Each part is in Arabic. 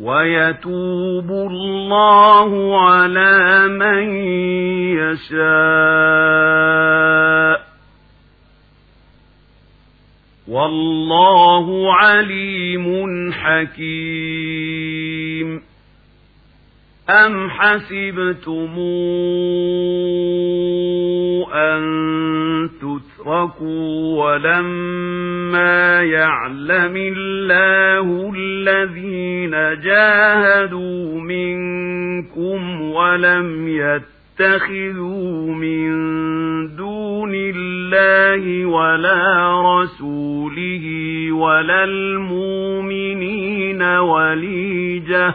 ويتوب الله على من يشاء. والله عليم حكيم. أم حسبتم أن تتركوا ولما يعلم الله الذين جاهدوا منكم ولم يتخذوا من دون الله ولا رسوله ولا المؤمنين وليجه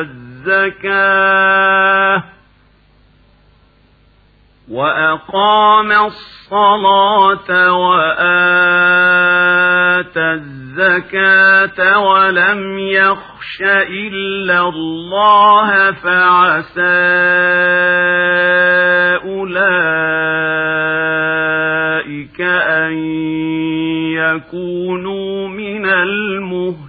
الزكاة وأقام الصلاة وآتى الزكاة ولم يخش إلا الله فعسى أولئك أن يكونوا من المهتدين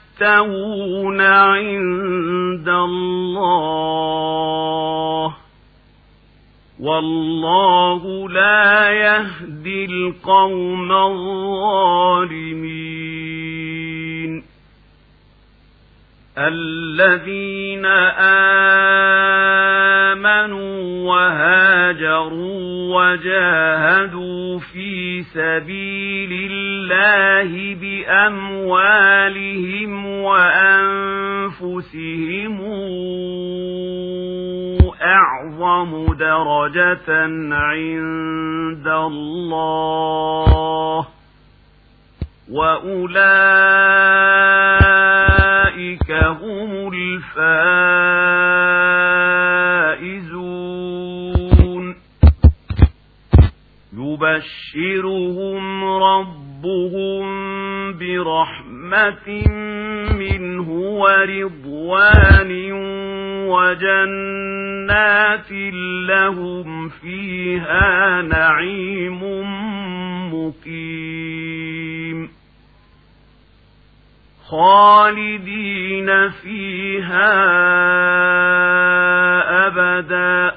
يستوون عند الله والله لا يهدي القوم الظالمين الذين آمنوا وهاجروا وجاهدوا في سبيل الله بأموالهم وأنفسهم أعظم درجة عند الله وأولئك هم الفائزون يبشرهم ربهم برحمة منه ورضوان وجنات لهم فيها نعيم مقيم. خالدين فيها أبدا.